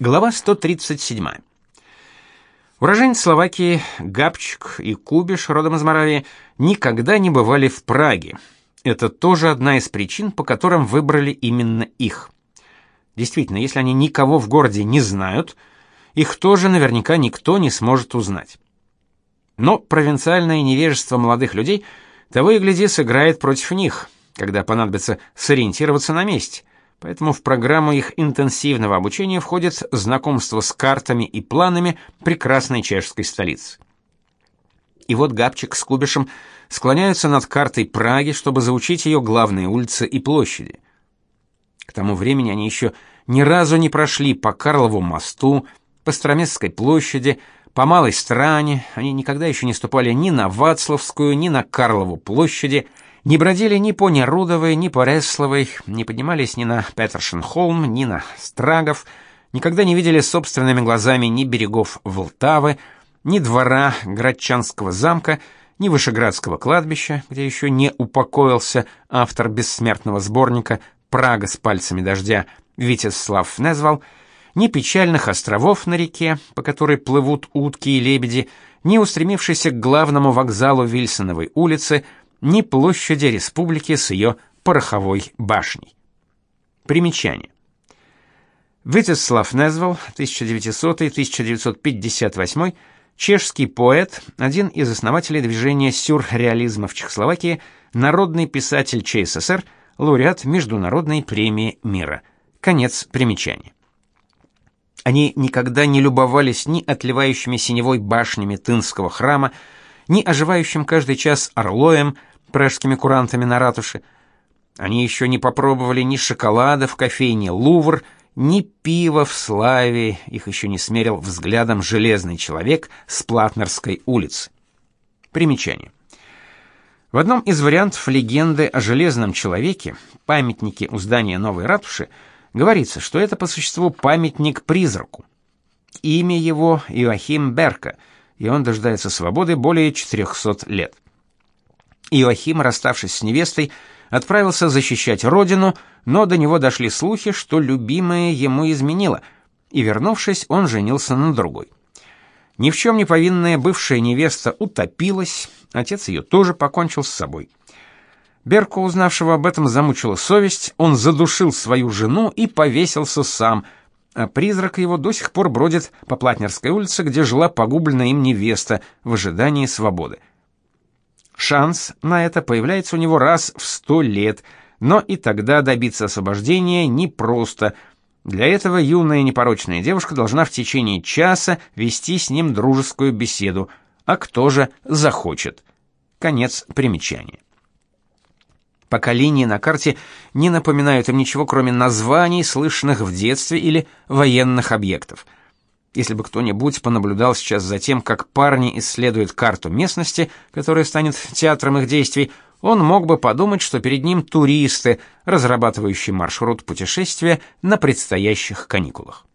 Глава 137. Уроженец Словакии Габчик и Кубиш, родом из Моравии, никогда не бывали в Праге. Это тоже одна из причин, по которым выбрали именно их. Действительно, если они никого в городе не знают, их тоже наверняка никто не сможет узнать. Но провинциальное невежество молодых людей того и гляди сыграет против них, когда понадобится сориентироваться на месте – Поэтому в программу их интенсивного обучения входит знакомство с картами и планами прекрасной чешской столицы. И вот Габчик с Кубишем склоняются над картой Праги, чтобы заучить ее главные улицы и площади. К тому времени они еще ни разу не прошли по Карлову мосту, по Стромесской площади, по Малой Стране, они никогда еще не ступали ни на Вацлавскую, ни на Карлову площади, не бродили ни по Нерудовой, ни по Ресловой, не поднимались ни на Петершенхолм, ни на Страгов, никогда не видели собственными глазами ни берегов Волтавы, ни двора Градчанского замка, ни Вышеградского кладбища, где еще не упокоился автор бессмертного сборника «Прага с пальцами дождя» Витязслав Незвал, ни печальных островов на реке, по которой плывут утки и лебеди, ни устремившийся к главному вокзалу Вильсоновой улицы – ни площади республики с ее пороховой башней. Примечание. Витеслав Незвал, 1900-1958, чешский поэт, один из основателей движения сюрреализма в Чехословакии, народный писатель ЧССР, лауреат Международной премии мира. Конец примечания. Они никогда не любовались ни отливающими синевой башнями Тынского храма, ни оживающим каждый час орлоем, пражскими курантами на ратуше. Они еще не попробовали ни шоколада в кофейне «Лувр», ни пива в славе, их еще не смерил взглядом железный человек с Платнерской улицы. Примечание. В одном из вариантов легенды о железном человеке, памятнике у здания новой ратуши, говорится, что это по существу памятник призраку. Имя его Иоахим Берка, и он дожидается свободы более 400 лет. Иоахим, расставшись с невестой, отправился защищать родину, но до него дошли слухи, что любимая ему изменила, и вернувшись, он женился на другой. Ни в чем не повинная бывшая невеста утопилась, отец ее тоже покончил с собой. Берку, узнавшего об этом, замучила совесть, он задушил свою жену и повесился сам, призрак его до сих пор бродит по Платнерской улице, где жила погубленная им невеста в ожидании свободы. Шанс на это появляется у него раз в сто лет, но и тогда добиться освобождения непросто. Для этого юная непорочная девушка должна в течение часа вести с ним дружескую беседу, а кто же захочет. Конец примечания. Пока линии на карте не напоминают им ничего, кроме названий, слышанных в детстве или военных объектов – если бы кто-нибудь понаблюдал сейчас за тем, как парни исследуют карту местности, которая станет театром их действий, он мог бы подумать, что перед ним туристы, разрабатывающие маршрут путешествия на предстоящих каникулах.